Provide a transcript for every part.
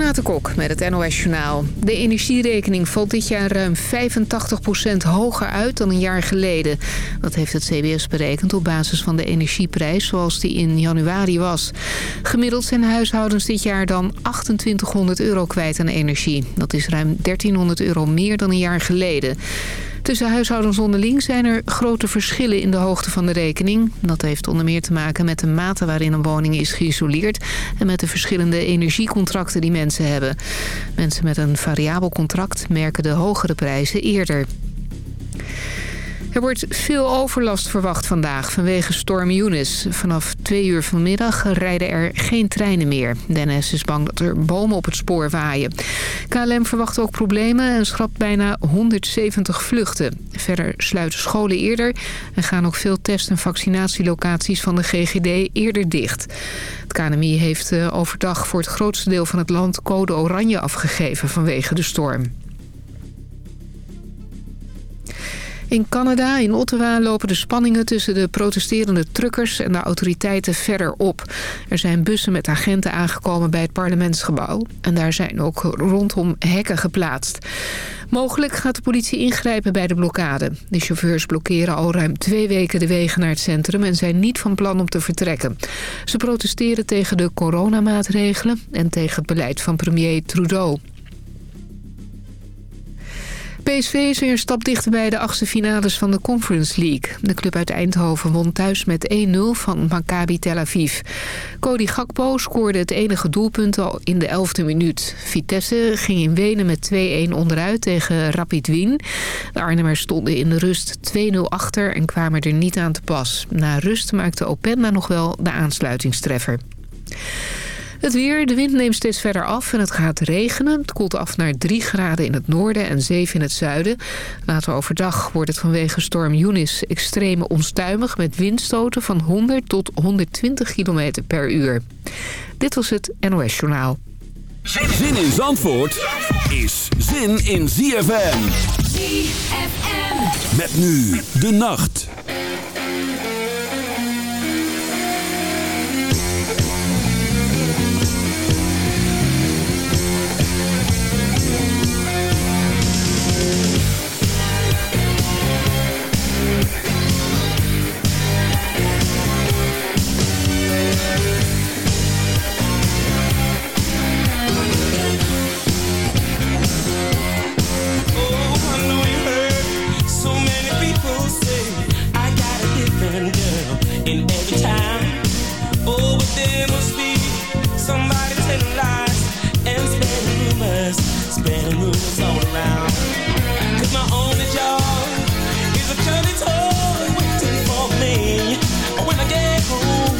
Renate Kok met het NOS Journaal. De energierekening valt dit jaar ruim 85% hoger uit dan een jaar geleden. Dat heeft het CBS berekend op basis van de energieprijs zoals die in januari was. Gemiddeld zijn huishoudens dit jaar dan 2800 euro kwijt aan energie. Dat is ruim 1300 euro meer dan een jaar geleden. Tussen huishoudens onderling zijn er grote verschillen in de hoogte van de rekening. Dat heeft onder meer te maken met de mate waarin een woning is geïsoleerd... en met de verschillende energiecontracten die mensen hebben. Mensen met een variabel contract merken de hogere prijzen eerder. Er wordt veel overlast verwacht vandaag vanwege storm Eunice. Vanaf twee uur vanmiddag rijden er geen treinen meer. Dennis is bang dat er bomen op het spoor waaien. KLM verwacht ook problemen en schrapt bijna 170 vluchten. Verder sluiten scholen eerder en gaan ook veel test- en vaccinatielocaties van de GGD eerder dicht. Het KNMI heeft eh, overdag voor het grootste deel van het land code oranje afgegeven vanwege de storm. In Canada, in Ottawa, lopen de spanningen tussen de protesterende truckers en de autoriteiten verder op. Er zijn bussen met agenten aangekomen bij het parlementsgebouw. En daar zijn ook rondom hekken geplaatst. Mogelijk gaat de politie ingrijpen bij de blokkade. De chauffeurs blokkeren al ruim twee weken de wegen naar het centrum... en zijn niet van plan om te vertrekken. Ze protesteren tegen de coronamaatregelen en tegen het beleid van premier Trudeau. PSV is weer een stap dichter bij de achtste finales van de Conference League. De club uit Eindhoven won thuis met 1-0 van Maccabi Tel Aviv. Cody Gakpo scoorde het enige doelpunt al in de 11e minuut. Vitesse ging in Wenen met 2-1 onderuit tegen Rapid Wien. De Arnhemmers stonden in de rust 2-0 achter en kwamen er niet aan te pas. Na rust maakte Openda nog wel de aansluitingstreffer. Het weer, de wind neemt steeds verder af en het gaat regenen. Het koelt af naar 3 graden in het noorden en 7 in het zuiden. Later overdag wordt het vanwege storm Eunice extreem onstuimig... met windstoten van 100 tot 120 km per uur. Dit was het NOS Journaal. Zin in Zandvoort is zin in ZFM. ZFM. Met nu de nacht.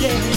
yeah.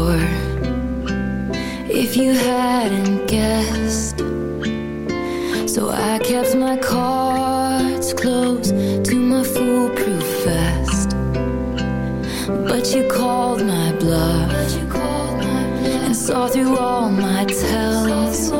before if you hadn't guessed. So I kept my cards close to my foolproof vest. But you called my bluff and saw through all my tells.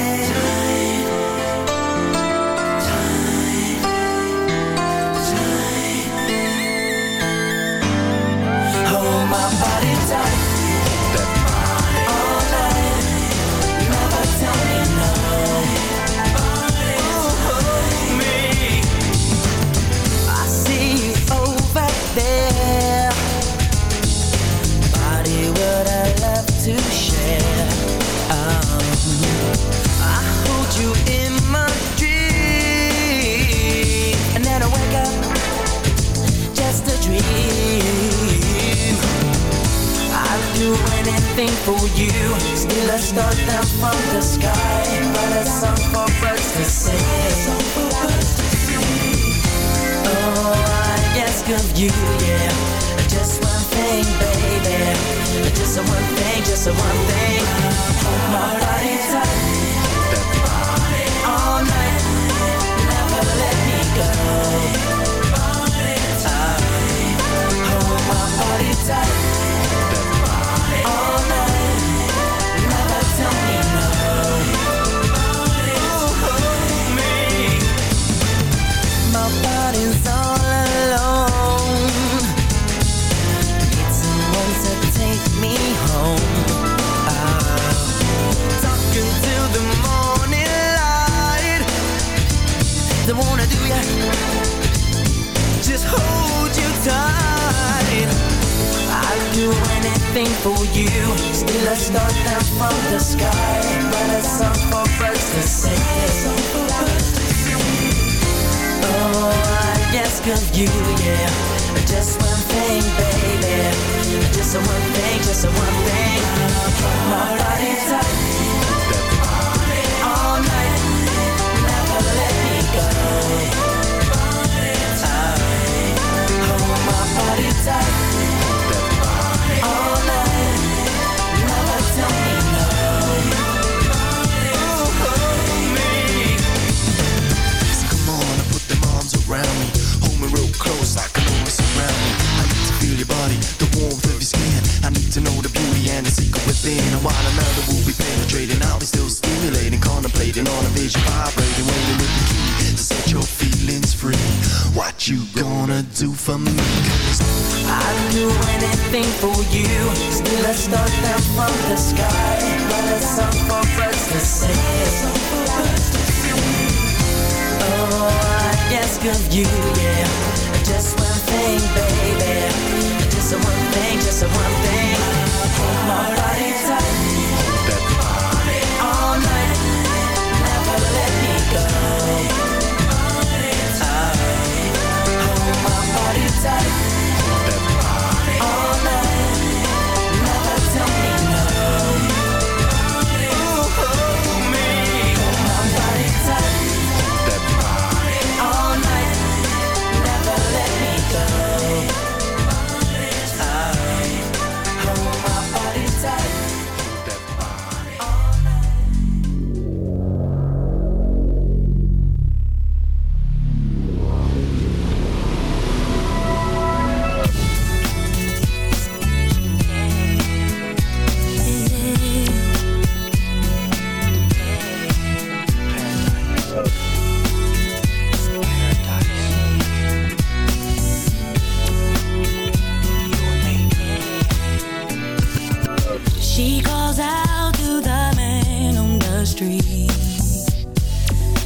She calls out to the man on the street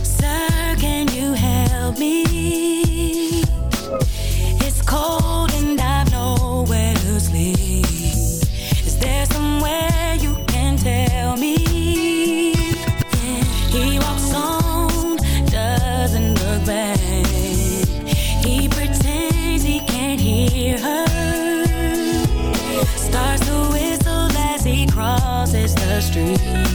Sir, can you help me? street.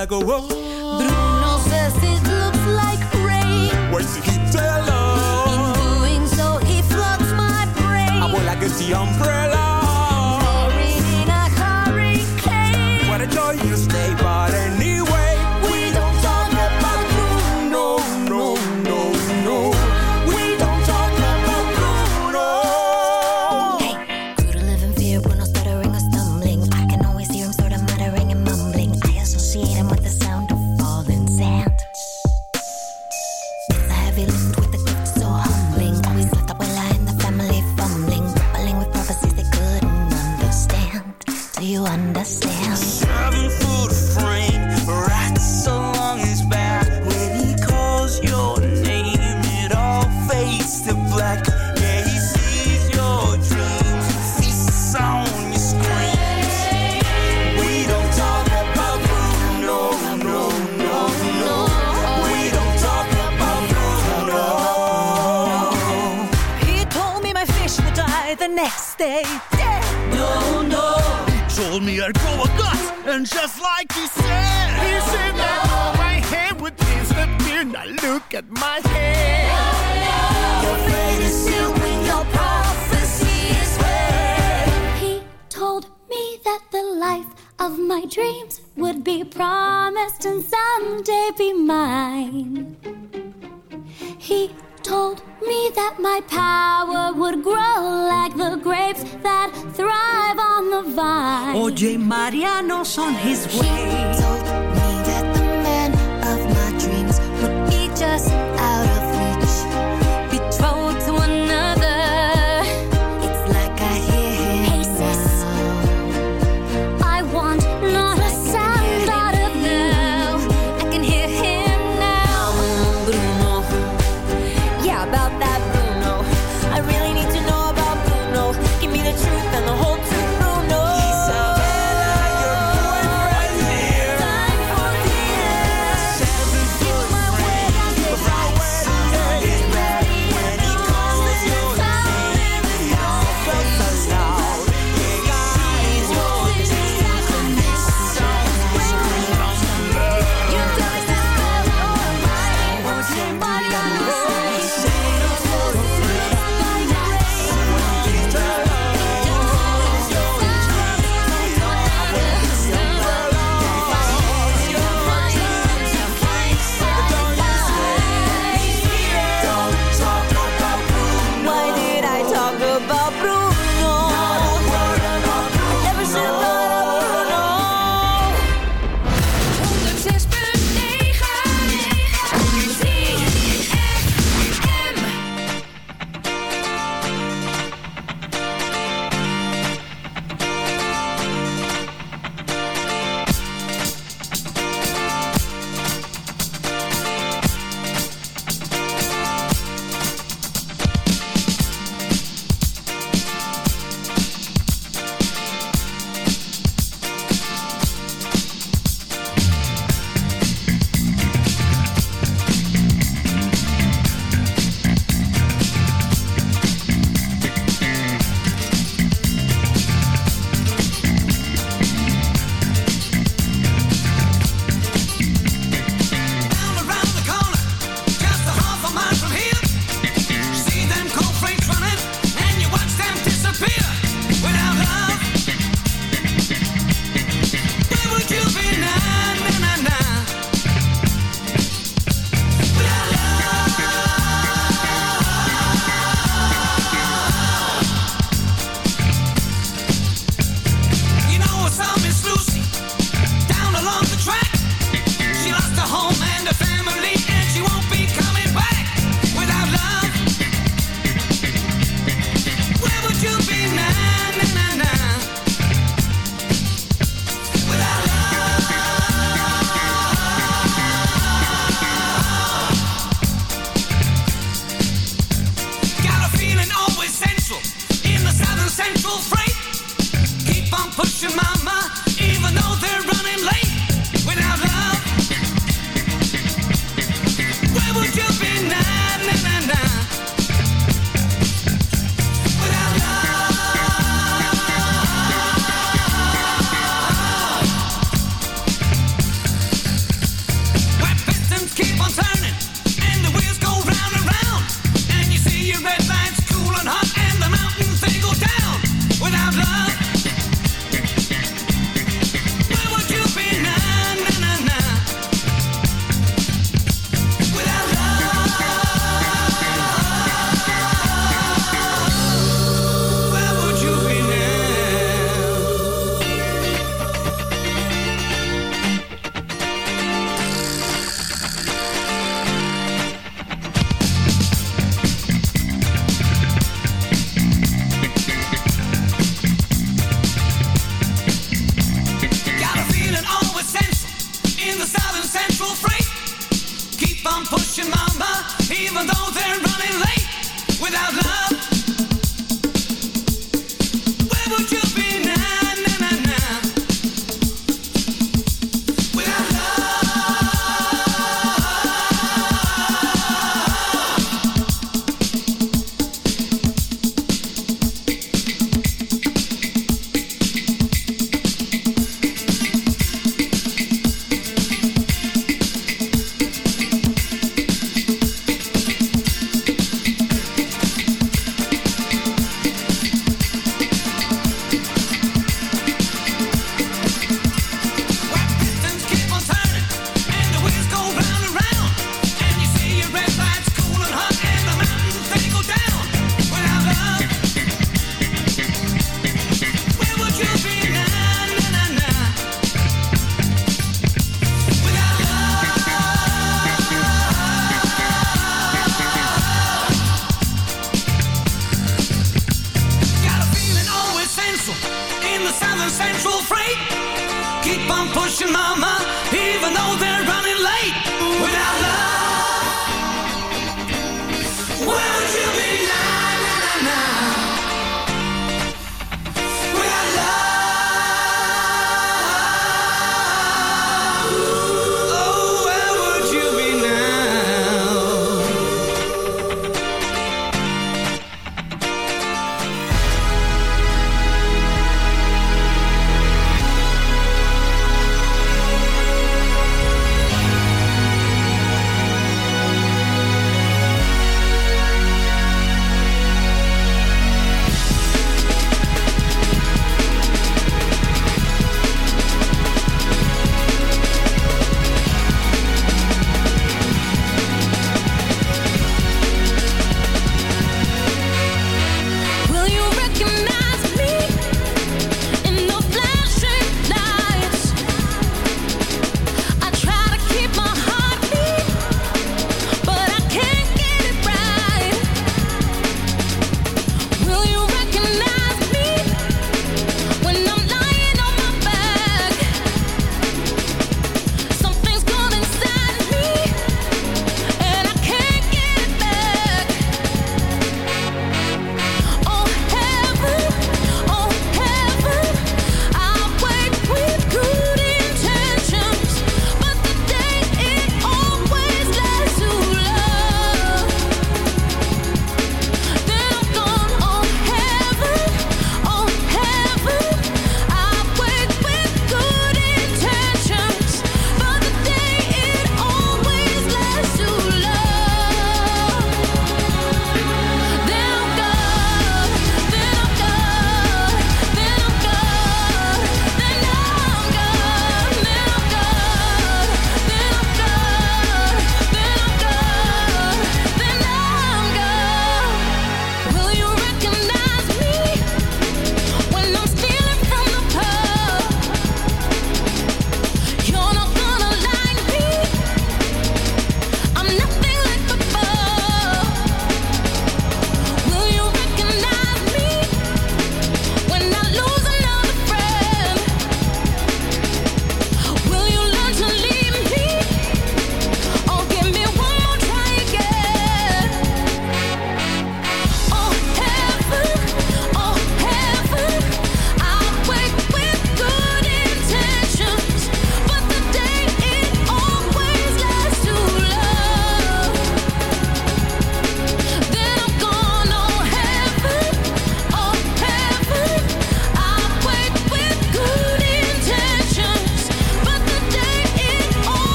I go, oh. Bruno says it looks like rain. Why is he heat alone? In doing so, he floods my brain. Ah, I will like a sea umbrella. his way.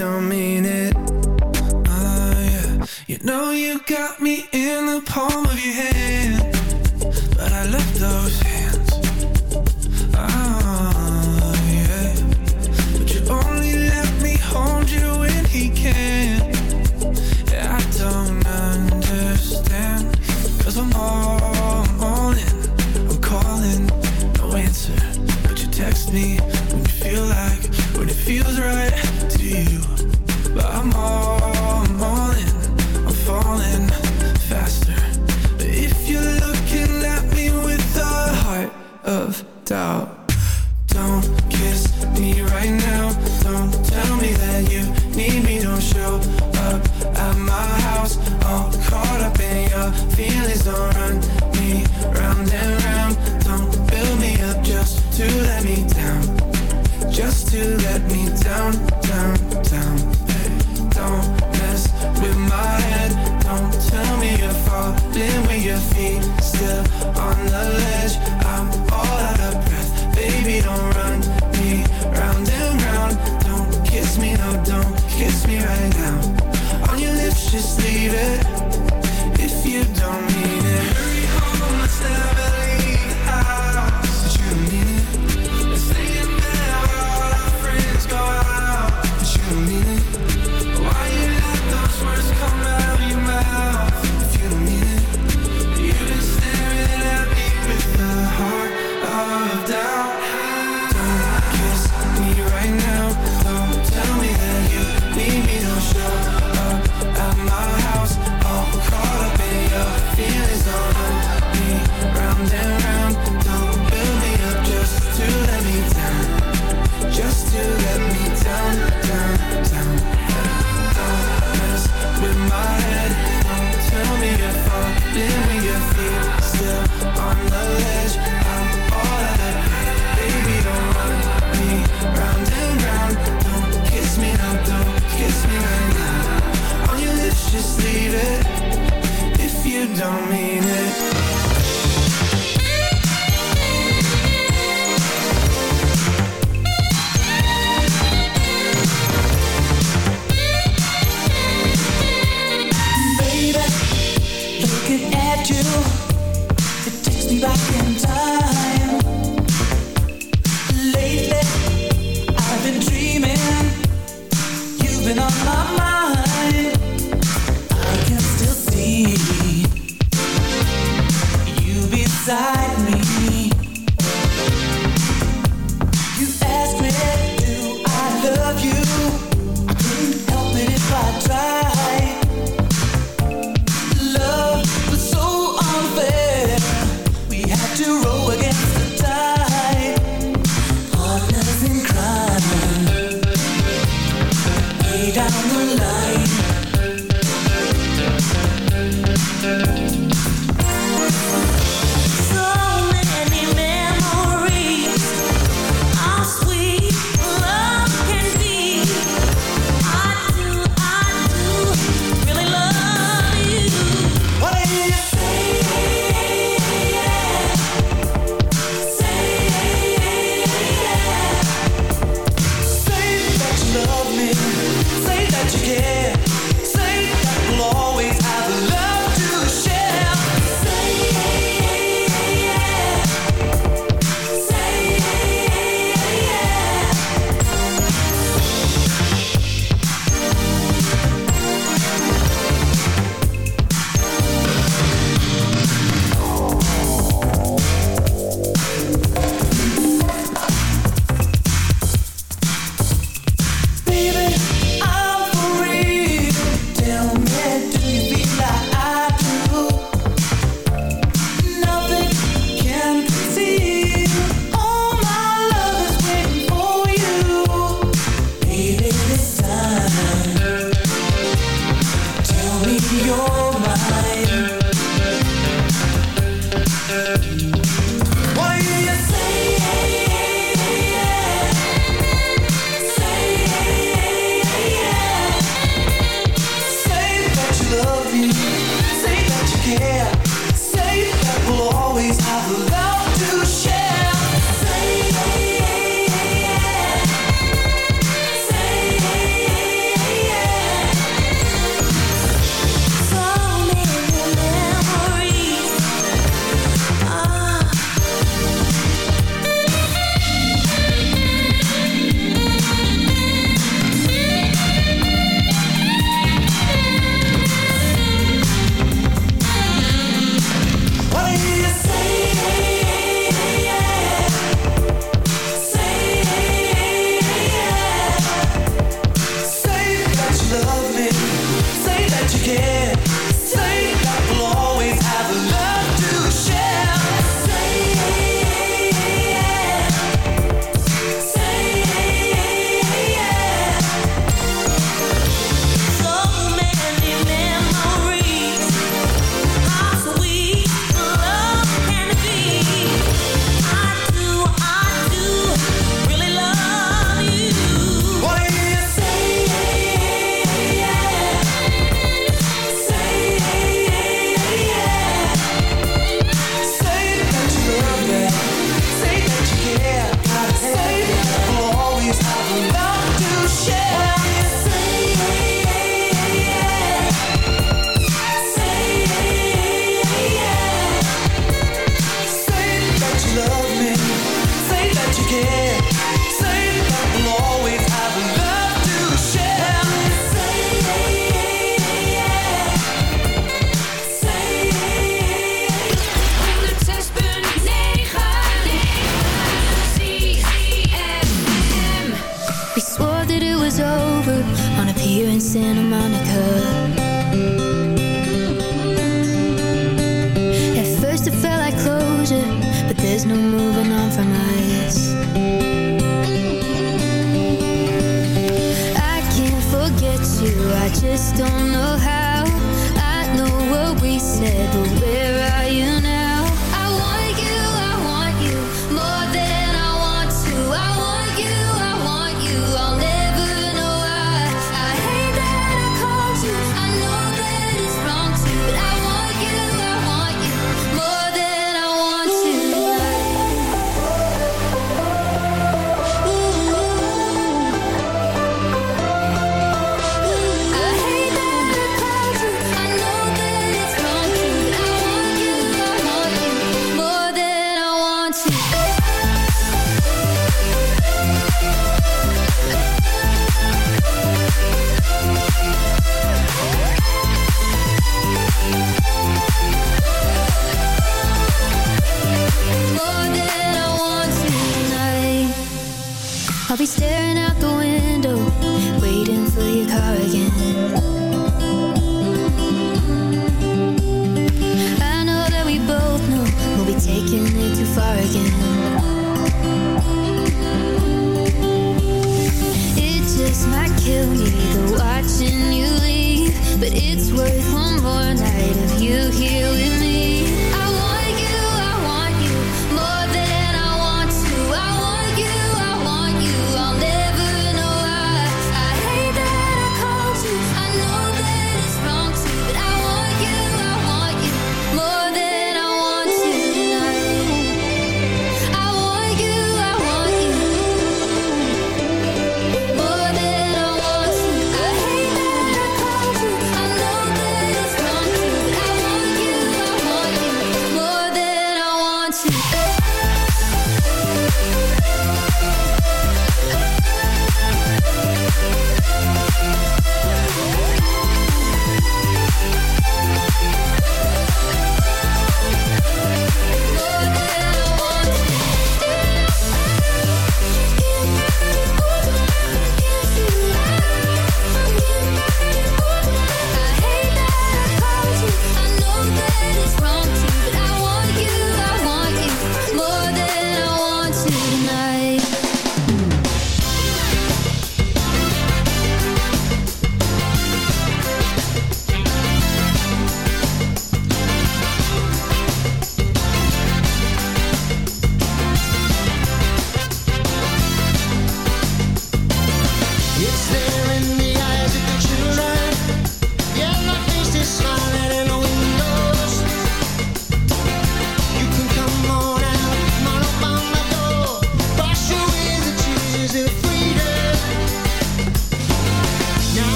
don't mean it. Oh, yeah. You know you got me in the palm of your hand. out.